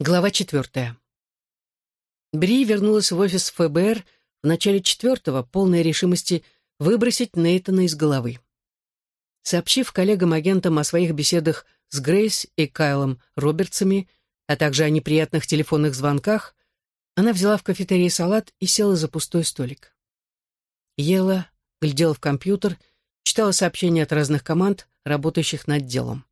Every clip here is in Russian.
Глава четвертая. Бри вернулась в офис ФБР в начале четвертого, полной решимости выбросить Нейтана из головы. Сообщив коллегам-агентам о своих беседах с Грейс и Кайлом Робертсами, а также о неприятных телефонных звонках, она взяла в кафетерии салат и села за пустой столик. Ела, глядела в компьютер, читала сообщения от разных команд, работающих над делом.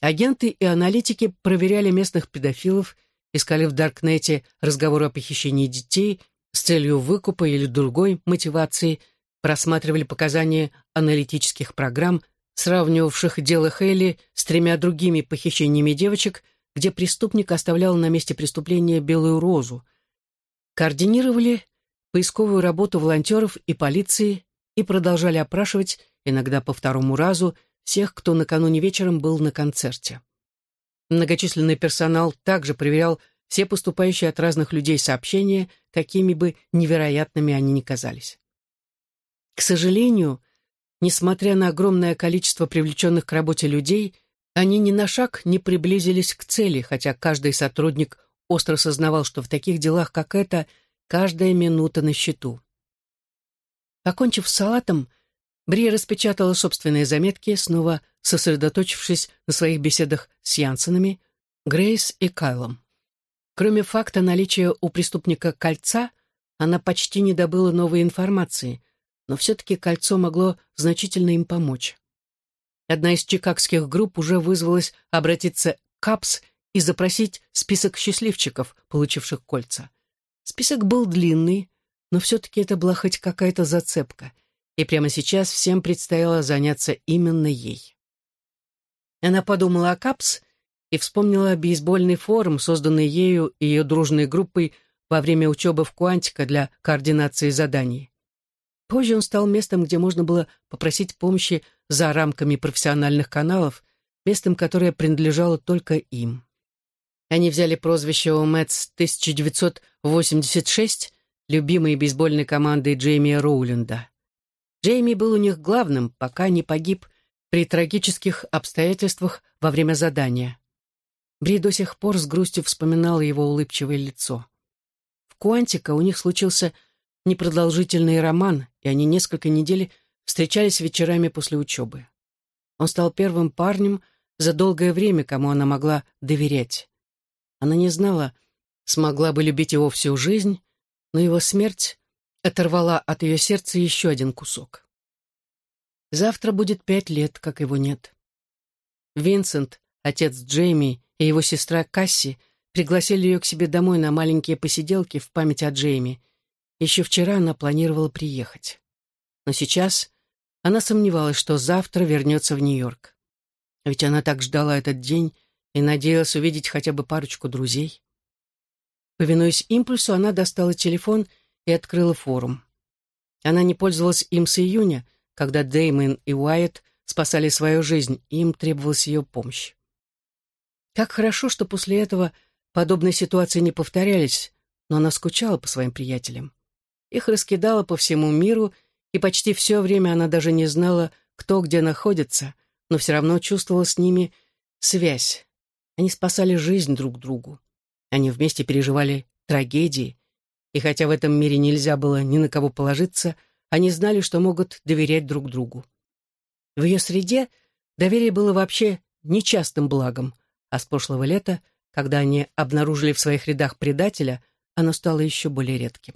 Агенты и аналитики проверяли местных педофилов, искали в Даркнете разговоры о похищении детей с целью выкупа или другой мотивации, просматривали показания аналитических программ, сравнивавших дело Хейли с тремя другими похищениями девочек, где преступник оставлял на месте преступления белую розу. Координировали поисковую работу волонтеров и полиции и продолжали опрашивать, иногда по второму разу, всех, кто накануне вечером был на концерте. Многочисленный персонал также проверял все поступающие от разных людей сообщения, какими бы невероятными они ни казались. К сожалению, несмотря на огромное количество привлеченных к работе людей, они ни на шаг не приблизились к цели, хотя каждый сотрудник остро сознавал, что в таких делах, как это, каждая минута на счету. Покончив с салатом, Бри распечатала собственные заметки, снова сосредоточившись на своих беседах с Янсенами, Грейс и Кайлом. Кроме факта наличия у преступника кольца, она почти не добыла новой информации, но все-таки кольцо могло значительно им помочь. Одна из чикагских групп уже вызвалась обратиться к КАПС и запросить список счастливчиков, получивших кольца. Список был длинный, но все-таки это была хоть какая-то зацепка — и прямо сейчас всем предстояло заняться именно ей. Она подумала о Капс и вспомнила бейсбольный форум, созданный ею и ее дружной группой во время учебы в Куантика для координации заданий. Позже он стал местом, где можно было попросить помощи за рамками профессиональных каналов, местом, которое принадлежало только им. Они взяли прозвище у Мэтс 1986 любимой бейсбольной командой Джейми Роуленда. Джейми был у них главным, пока не погиб при трагических обстоятельствах во время задания. Бри до сих пор с грустью вспоминала его улыбчивое лицо. В Куантика у них случился непродолжительный роман, и они несколько недель встречались вечерами после учебы. Он стал первым парнем за долгое время, кому она могла доверять. Она не знала, смогла бы любить его всю жизнь, но его смерть оторвала от ее сердца еще один кусок. Завтра будет пять лет, как его нет. Винсент, отец Джейми и его сестра Касси пригласили ее к себе домой на маленькие посиделки в память о Джейми. Еще вчера она планировала приехать. Но сейчас она сомневалась, что завтра вернется в Нью-Йорк. Ведь она так ждала этот день и надеялась увидеть хотя бы парочку друзей. Повинуясь импульсу, она достала телефон и открыла форум. Она не пользовалась им с июня, когда Дэймон и Уайт спасали свою жизнь, и им требовалась ее помощь. Как хорошо, что после этого подобные ситуации не повторялись, но она скучала по своим приятелям. Их раскидала по всему миру, и почти все время она даже не знала, кто где находится, но все равно чувствовала с ними связь. Они спасали жизнь друг другу. Они вместе переживали трагедии, и хотя в этом мире нельзя было ни на кого положиться, они знали, что могут доверять друг другу. В ее среде доверие было вообще нечастым благом, а с прошлого лета, когда они обнаружили в своих рядах предателя, оно стало еще более редким.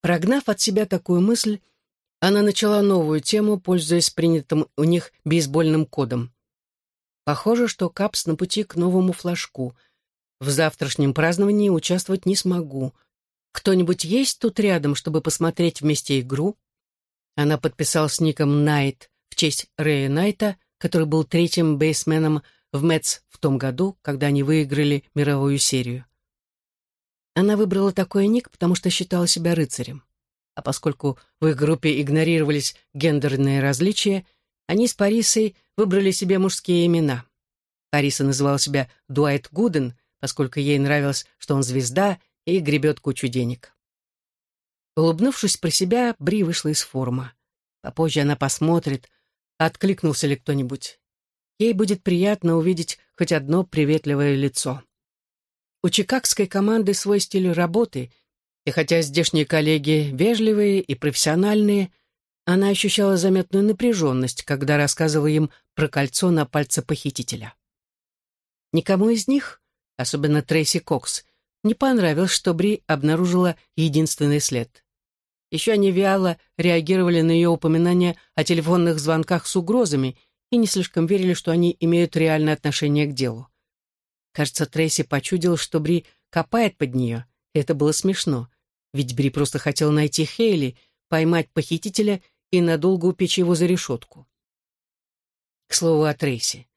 Прогнав от себя такую мысль, она начала новую тему, пользуясь принятым у них бейсбольным кодом. Похоже, что Капс на пути к новому флажку — в завтрашнем праздновании участвовать не смогу. Кто-нибудь есть тут рядом, чтобы посмотреть вместе игру?» Она подписалась ником Найт в честь Рэя Найта, который был третьим бейсменом в Мэтс в том году, когда они выиграли мировую серию. Она выбрала такой ник, потому что считала себя рыцарем. А поскольку в их группе игнорировались гендерные различия, они с Парисой выбрали себе мужские имена. Париса называла себя Дуайт Гуден, поскольку ей нравилось, что он звезда и гребет кучу денег. Улыбнувшись про себя, Бри вышла из форума. Попозже она посмотрит, откликнулся ли кто-нибудь. Ей будет приятно увидеть хоть одно приветливое лицо. У чикагской команды свой стиль работы, и хотя здешние коллеги вежливые и профессиональные, она ощущала заметную напряженность, когда рассказывала им про кольцо на пальце похитителя. Никому из них, особенно Трейси Кокс, не понравилось, что Бри обнаружила единственный след. Еще они вяло реагировали на ее упоминания о телефонных звонках с угрозами и не слишком верили, что они имеют реальное отношение к делу. Кажется, Трейси почудил, что Бри копает под нее, и это было смешно, ведь Бри просто хотел найти Хейли, поймать похитителя и надолго упечь его за решетку. К слову о Трейси.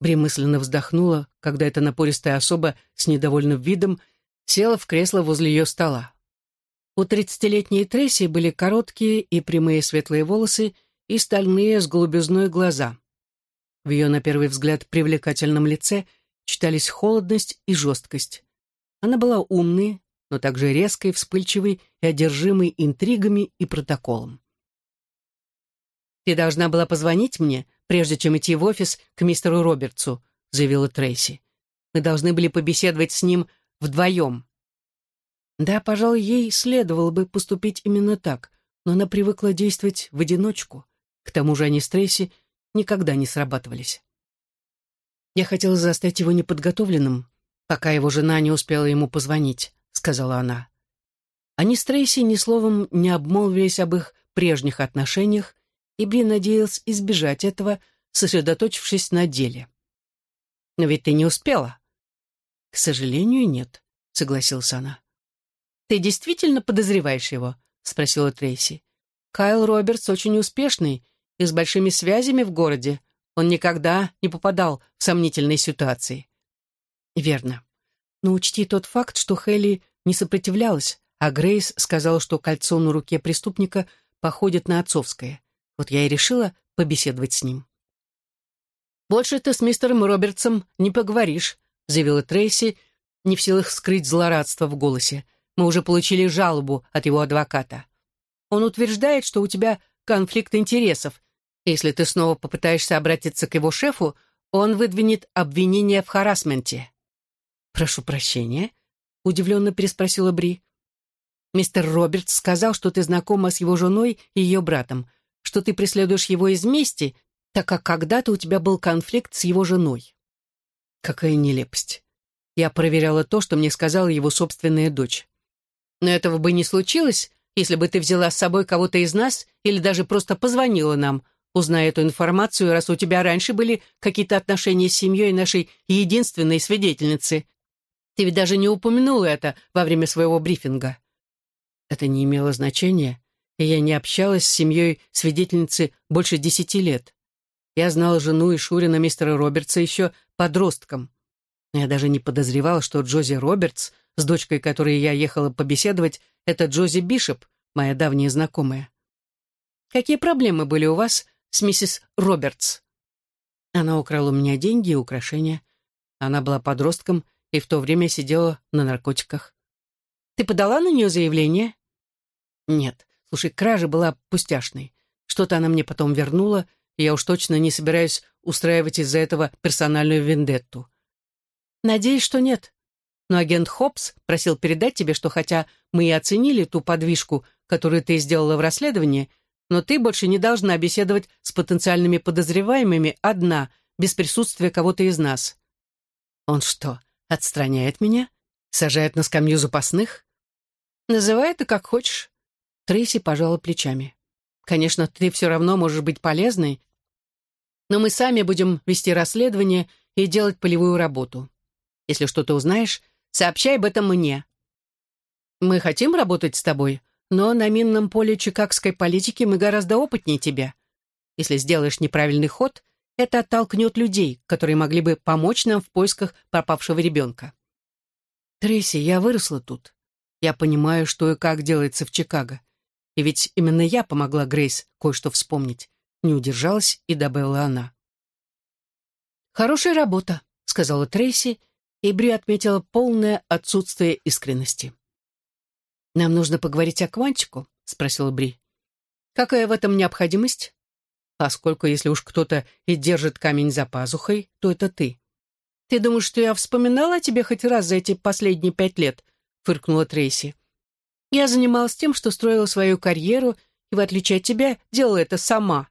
Бри мысленно вздохнула, когда эта напористая особа с недовольным видом села в кресло возле ее стола. У тридцатилетней Трейси были короткие и прямые светлые волосы и стальные с голубизной глаза. В ее, на первый взгляд, привлекательном лице читались холодность и жесткость. Она была умной, но также резкой, вспыльчивой и одержимой интригами и протоколом. «Ты должна была позвонить мне, прежде чем идти в офис к мистеру Робертсу», заявила Трейси. «Мы должны были побеседовать с ним вдвоем». Да, пожалуй, ей следовало бы поступить именно так, но она привыкла действовать в одиночку. К тому же они с Трейси никогда не срабатывались. «Я хотела застать его неподготовленным, пока его жена не успела ему позвонить», — сказала она. Они с Трейси ни словом не обмолвились об их прежних отношениях, и Бри надеялась избежать этого, сосредоточившись на деле. «Но ведь ты не успела». «К сожалению, нет», — согласилась она. «Ты действительно подозреваешь его?» — спросила Трейси. «Кайл Робертс очень успешный и с большими связями в городе. Он никогда не попадал в сомнительные ситуации». «Верно. Но учти тот факт, что Хелли не сопротивлялась, а Грейс сказала, что кольцо на руке преступника походит на отцовское. Вот я и решила побеседовать с ним. «Больше ты с мистером Робертсом не поговоришь», заявила Трейси, не в силах скрыть злорадство в голосе. «Мы уже получили жалобу от его адвоката. Он утверждает, что у тебя конфликт интересов. Если ты снова попытаешься обратиться к его шефу, он выдвинет обвинение в харасменте». «Прошу прощения», — удивленно переспросила Бри. «Мистер Робертс сказал, что ты знакома с его женой и ее братом что ты преследуешь его из мести, так как когда-то у тебя был конфликт с его женой. Какая нелепость. Я проверяла то, что мне сказала его собственная дочь. Но этого бы не случилось, если бы ты взяла с собой кого-то из нас или даже просто позвонила нам, узная эту информацию, раз у тебя раньше были какие-то отношения с семьей нашей единственной свидетельницы. Ты ведь даже не упомянула это во время своего брифинга. Это не имело значения и я не общалась с семьей свидетельницы больше десяти лет. Я знала жену и Шурина мистера Робертса еще подростком. Я даже не подозревала, что Джози Робертс, с дочкой которой я ехала побеседовать, это Джози Бишоп, моя давняя знакомая. Какие проблемы были у вас с миссис Робертс? Она украла у меня деньги и украшения. Она была подростком и в то время сидела на наркотиках. Ты подала на нее заявление? Нет. Слушай, кража была пустяшной. Что-то она мне потом вернула, и я уж точно не собираюсь устраивать из-за этого персональную вендетту. Надеюсь, что нет. Но агент Хопс просил передать тебе, что хотя мы и оценили ту подвижку, которую ты сделала в расследовании, но ты больше не должна беседовать с потенциальными подозреваемыми одна, без присутствия кого-то из нас. Он что, отстраняет меня? Сажает на скамью запасных? Называй это как хочешь. Трейси пожала плечами. «Конечно, ты все равно можешь быть полезной, но мы сами будем вести расследование и делать полевую работу. Если что-то узнаешь, сообщай об этом мне. Мы хотим работать с тобой, но на минном поле чикагской политики мы гораздо опытнее тебя. Если сделаешь неправильный ход, это оттолкнет людей, которые могли бы помочь нам в поисках пропавшего ребенка. Трейси, я выросла тут. Я понимаю, что и как делается в Чикаго. И ведь именно я помогла Грейс кое-что вспомнить. Не удержалась и добавила она. «Хорошая работа», — сказала Трейси, и Бри отметила полное отсутствие искренности. «Нам нужно поговорить о Квантику?» — спросила Бри. «Какая в этом необходимость? Поскольку если уж кто-то и держит камень за пазухой, то это ты». «Ты думаешь, что я вспоминала о тебе хоть раз за эти последние пять лет?» — фыркнула Трейси. «Я занималась тем, что строила свою карьеру, и, в отличие от тебя, делала это сама.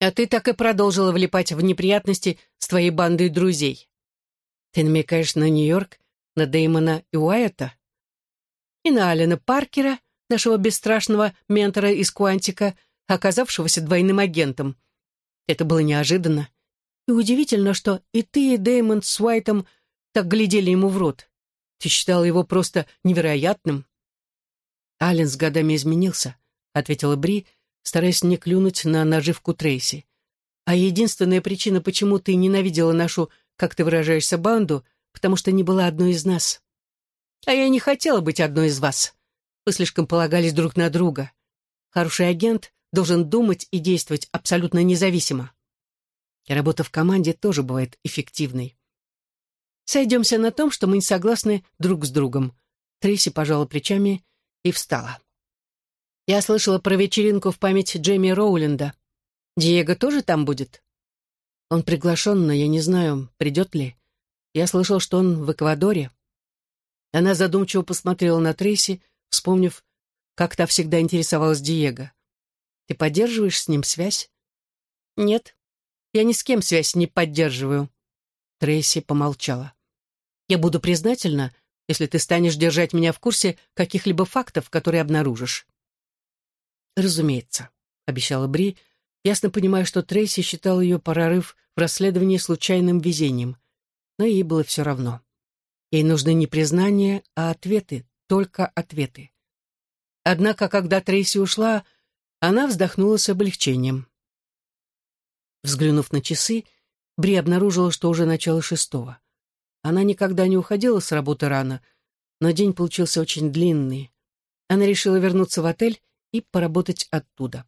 А ты так и продолжила влипать в неприятности с твоей бандой друзей. Ты намекаешь на Нью-Йорк, на Дэймона и Уайта? И на Алина Паркера, нашего бесстрашного ментора из Куантика, оказавшегося двойным агентом. Это было неожиданно. И удивительно, что и ты, и Дэймон с Уайтом так глядели ему в рот. Ты считал его просто невероятным. Ален с годами изменился, ответила Бри, стараясь не клюнуть на наживку Трейси. А единственная причина, почему ты ненавидела нашу, как ты выражаешься, банду, потому что не была одной из нас. А я не хотела быть одной из вас. Вы слишком полагались друг на друга. Хороший агент должен думать и действовать абсолютно независимо. И работа в команде тоже бывает эффективной. Сойдемся на том, что мы не согласны друг с другом. Трейси пожала плечами и встала. Я слышала про вечеринку в память Джейми Роуленда. Диего тоже там будет? Он приглашен, но я не знаю, придет ли. Я слышал, что он в Эквадоре. Она задумчиво посмотрела на Трейси, вспомнив, как та всегда интересовалась Диего. Ты поддерживаешь с ним связь? Нет, я ни с кем связь не поддерживаю. Трейси помолчала. Я буду признательна, если ты станешь держать меня в курсе каких-либо фактов, которые обнаружишь. Разумеется, обещала Бри, ясно понимая, что Трейси считал ее прорыв в расследовании случайным везением. Но ей было все равно. Ей нужны не признания, а ответы, только ответы. Однако, когда Трейси ушла, она вздохнула с облегчением. Взглянув на часы, Бри обнаружила, что уже начало шестого. Она никогда не уходила с работы рано, но день получился очень длинный. Она решила вернуться в отель и поработать оттуда.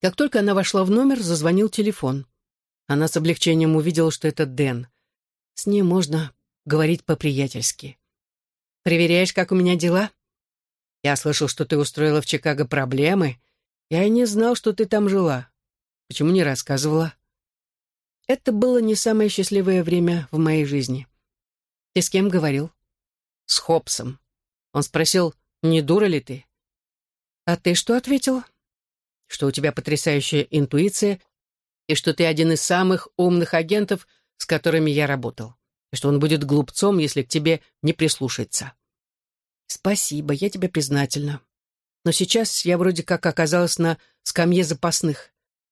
Как только она вошла в номер, зазвонил телефон. Она с облегчением увидела, что это Дэн. С ним можно говорить по-приятельски. «Проверяешь, как у меня дела?» Я слышал, что ты устроила в Чикаго проблемы. Я и не знал, что ты там жила. Почему не рассказывала? Это было не самое счастливое время в моей жизни. Ты с кем говорил? С Хопсом. Он спросил, не дура ли ты? А ты что ответил? Что у тебя потрясающая интуиция и что ты один из самых умных агентов, с которыми я работал, и что он будет глупцом, если к тебе не прислушается. «Спасибо, я тебе признательна. Но сейчас я вроде как оказалась на скамье запасных.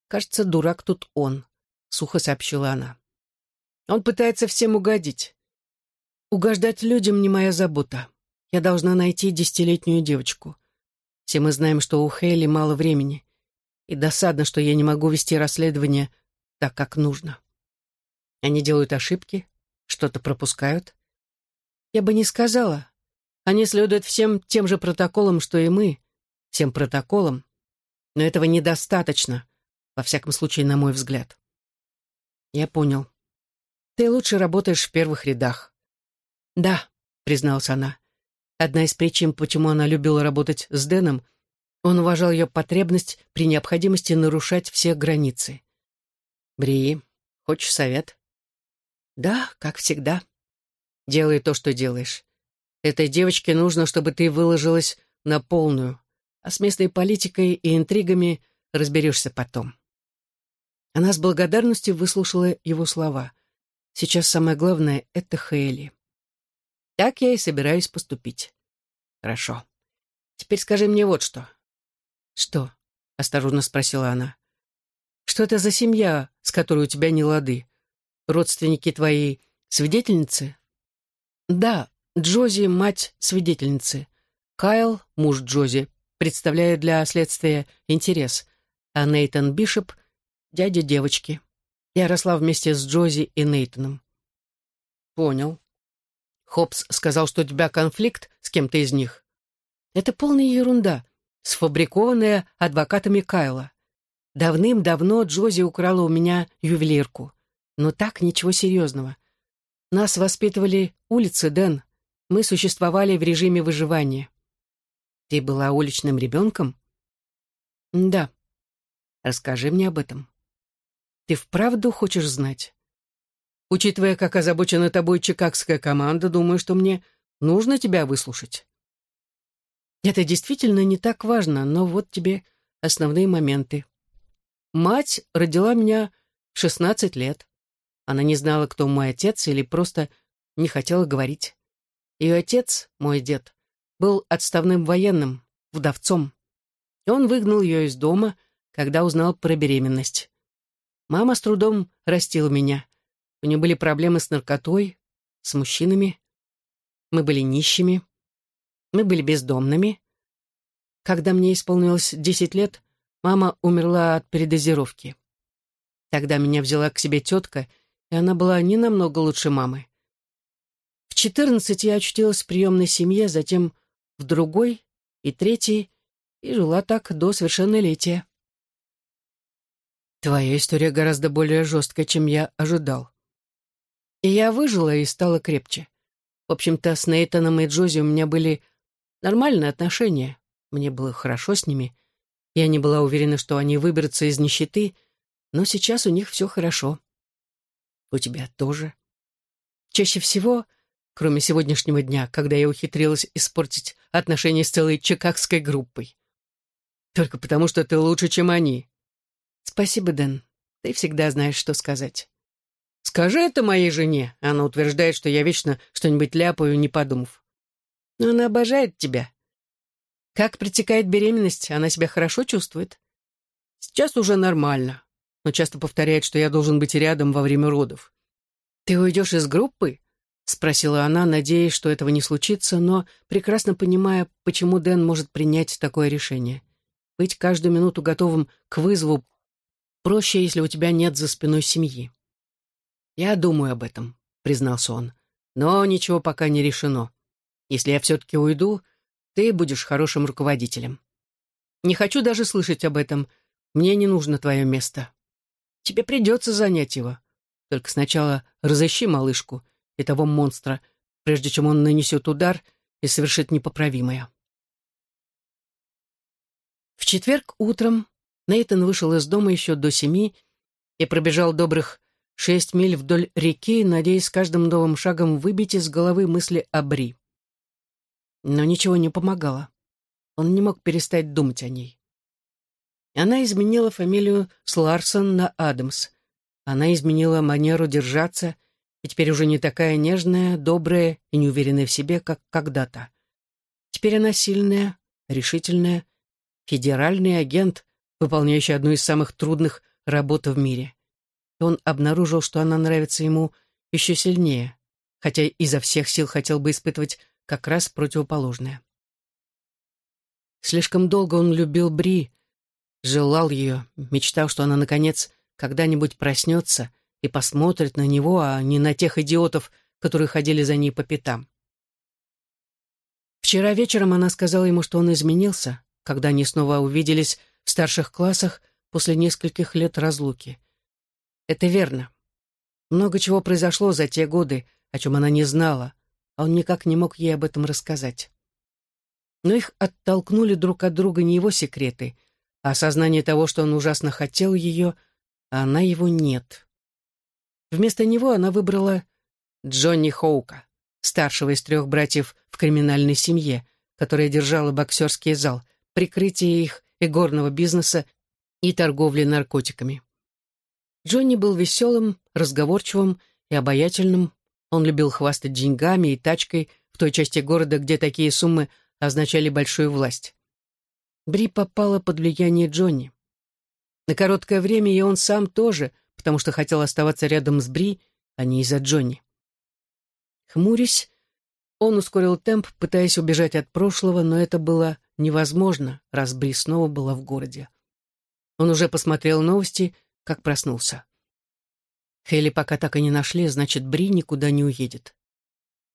Кажется, дурак тут он», — сухо сообщила она. «Он пытается всем угодить. Угождать людям не моя забота. Я должна найти десятилетнюю девочку. Все мы знаем, что у Хейли мало времени. И досадно, что я не могу вести расследование так, как нужно. Они делают ошибки, что-то пропускают. Я бы не сказала, они следуют всем тем же протоколам, что и мы, всем протоколам. Но этого недостаточно, во всяком случае, на мой взгляд. Я понял. Ты лучше работаешь в первых рядах. Да, призналась она. Одна из причин, почему она любила работать с Дэном, он уважал ее потребность при необходимости нарушать все границы. Бри, хочешь совет? Да, как всегда. Делай то, что делаешь. Этой девочке нужно, чтобы ты выложилась на полную, а с местной политикой и интригами разберешься потом. Она с благодарностью выслушала его слова. Сейчас самое главное — это Хейли. Так я и собираюсь поступить. Хорошо. Теперь скажи мне вот что. Что? — осторожно спросила она. Что это за семья, с которой у тебя не лады? Родственники твоей свидетельницы? Да, Джози — мать свидетельницы. Кайл, муж Джози, представляет для следствия интерес, а Нейтан Бишоп — дядя девочки. Я росла вместе с Джози и Нейтаном. Понял. Хопс сказал, что у тебя конфликт с кем-то из них. Это полная ерунда, сфабрикованная адвокатами Кайла. Давным-давно Джози украла у меня ювелирку. Но так ничего серьезного. Нас воспитывали улицы, Дэн. Мы существовали в режиме выживания. Ты была уличным ребенком? Да. Расскажи мне об этом. Ты вправду хочешь знать? Учитывая, как озабочена тобой чикагская команда, думаю, что мне нужно тебя выслушать. Это действительно не так важно, но вот тебе основные моменты. Мать родила меня в 16 лет. Она не знала, кто мой отец, или просто не хотела говорить. Ее отец, мой дед, был отставным военным, вдовцом. И он выгнал ее из дома, когда узнал про беременность. Мама с трудом растила меня. У нее были проблемы с наркотой, с мужчинами. Мы были нищими. Мы были бездомными. Когда мне исполнилось десять лет, мама умерла от передозировки. Тогда меня взяла к себе тетка, и она была не намного лучше мамы. В четырнадцать я очутилась в приемной семье, затем в другой и третьей, и жила так до совершеннолетия. Твоя история гораздо более жесткая, чем я ожидал. И я выжила и стала крепче. В общем-то, с Нейтаном и Джози у меня были нормальные отношения. Мне было хорошо с ними. Я не была уверена, что они выберутся из нищеты, но сейчас у них все хорошо. У тебя тоже. Чаще всего, кроме сегодняшнего дня, когда я ухитрилась испортить отношения с целой чикагской группой. Только потому, что ты лучше, чем они. Спасибо, Дэн. Ты всегда знаешь, что сказать. Скажи это моей жене. Она утверждает, что я вечно что-нибудь ляпаю, не подумав. Но она обожает тебя. Как протекает беременность, она себя хорошо чувствует? Сейчас уже нормально, но часто повторяет, что я должен быть рядом во время родов. Ты уйдешь из группы? Спросила она, надеясь, что этого не случится, но прекрасно понимая, почему Дэн может принять такое решение. Быть каждую минуту готовым к вызову проще, если у тебя нет за спиной семьи. «Я думаю об этом», — признался он. «Но ничего пока не решено. Если я все-таки уйду, ты будешь хорошим руководителем. Не хочу даже слышать об этом. Мне не нужно твое место. Тебе придется занять его. Только сначала разыщи малышку и того монстра, прежде чем он нанесет удар и совершит непоправимое». В четверг утром Нейтан вышел из дома еще до семи и пробежал добрых шесть миль вдоль реки, надеясь с каждым новым шагом выбить из головы мысли о Бри. Но ничего не помогало. Он не мог перестать думать о ней. Она изменила фамилию с Ларсон на Адамс. Она изменила манеру держаться и теперь уже не такая нежная, добрая и неуверенная в себе, как когда-то. Теперь она сильная, решительная, федеральный агент, выполняющий одну из самых трудных работ в мире и он обнаружил, что она нравится ему еще сильнее, хотя изо всех сил хотел бы испытывать как раз противоположное. Слишком долго он любил Бри, желал ее, мечтал, что она, наконец, когда-нибудь проснется и посмотрит на него, а не на тех идиотов, которые ходили за ней по пятам. Вчера вечером она сказала ему, что он изменился, когда они снова увиделись в старших классах после нескольких лет разлуки. Это верно. Много чего произошло за те годы, о чем она не знала, а он никак не мог ей об этом рассказать. Но их оттолкнули друг от друга не его секреты, а осознание того, что он ужасно хотел ее, а она его нет. Вместо него она выбрала Джонни Хоука, старшего из трех братьев в криминальной семье, которая держала боксерский зал, прикрытие их игорного бизнеса и торговли наркотиками. Джонни был веселым, разговорчивым и обаятельным. Он любил хвастать деньгами и тачкой в той части города, где такие суммы означали большую власть. Бри попала под влияние Джонни. На короткое время и он сам тоже, потому что хотел оставаться рядом с Бри, а не из-за Джонни. Хмурясь, он ускорил темп, пытаясь убежать от прошлого, но это было невозможно, раз Бри снова была в городе. Он уже посмотрел новости как проснулся. Хейли пока так и не нашли, значит, Бри никуда не уедет.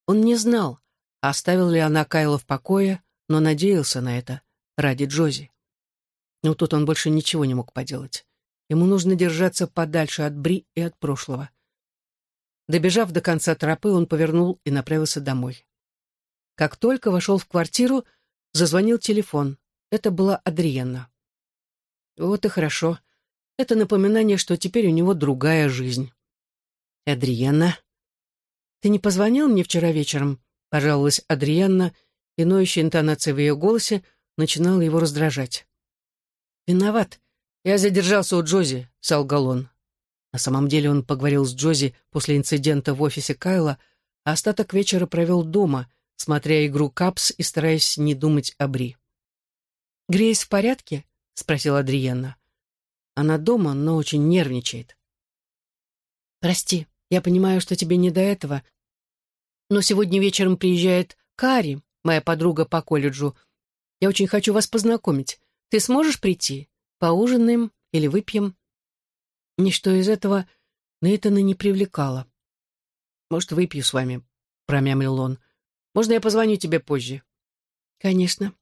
Он не знал, оставил ли она Кайла в покое, но надеялся на это ради Джози. Но тут он больше ничего не мог поделать. Ему нужно держаться подальше от Бри и от прошлого. Добежав до конца тропы, он повернул и направился домой. Как только вошел в квартиру, зазвонил телефон. Это была Адриенна. Вот и хорошо. Это напоминание, что теперь у него другая жизнь. Адриена. Ты не позвонил мне вчера вечером? Пожаловалась Адриенна, и ноющая интонация в ее голосе начинала его раздражать. «Виноват. Я задержался у Джози», — солгал он. На самом деле он поговорил с Джози после инцидента в офисе Кайла, а остаток вечера провел дома, смотря игру Капс и стараясь не думать о Бри. «Грейс в порядке?» — спросила Адриенна. «Она дома, но очень нервничает». «Прости, я понимаю, что тебе не до этого, но сегодня вечером приезжает Кари, моя подруга по колледжу. Я очень хочу вас познакомить. Ты сможешь прийти? Поужинаем или выпьем?» Ничто из этого Нейтана не привлекало. «Может, выпью с вами?» — промямлил он. «Можно я позвоню тебе позже?» «Конечно.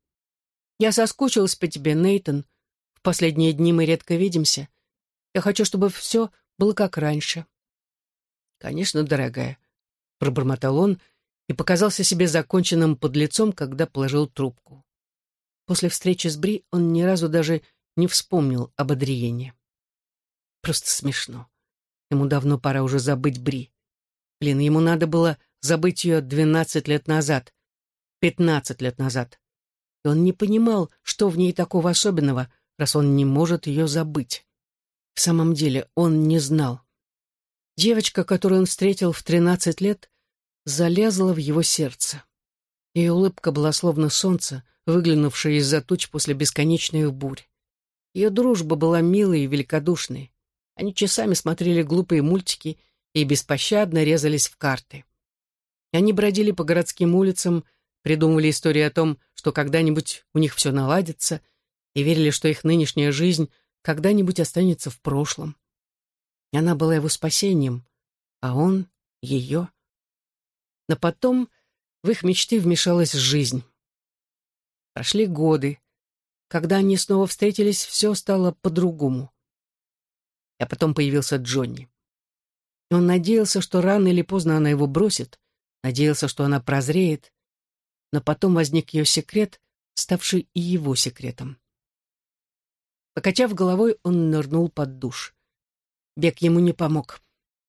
Я соскучилась по тебе, Нейтан. В последние дни мы редко видимся. Я хочу, чтобы все было как раньше». «Конечно, дорогая», — пробормотал он и показался себе законченным под лицом, когда положил трубку. После встречи с Бри он ни разу даже не вспомнил об Адриене. Просто смешно. Ему давно пора уже забыть Бри. Блин, ему надо было забыть ее двенадцать лет назад, пятнадцать лет назад. И он не понимал, что в ней такого особенного, раз он не может ее забыть. В самом деле он не знал. Девочка, которую он встретил в тринадцать лет, залезла в его сердце. Ее улыбка была словно солнце, выглянувшее из-за туч после бесконечных бурь. Ее дружба была милой и великодушной. Они часами смотрели глупые мультики и беспощадно резались в карты. Они бродили по городским улицам, придумывали истории о том, что когда-нибудь у них все наладится, и верили, что их нынешняя жизнь когда-нибудь останется в прошлом. И она была его спасением, а он — ее. Но потом в их мечты вмешалась жизнь. Прошли годы. Когда они снова встретились, все стало по-другому а потом появился Джонни. Он надеялся, что рано или поздно она его бросит, надеялся, что она прозреет, но потом возник ее секрет, ставший и его секретом. Покачав головой, он нырнул под душ. Бег ему не помог.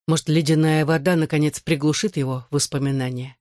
Может, ледяная вода, наконец, приглушит его воспоминания.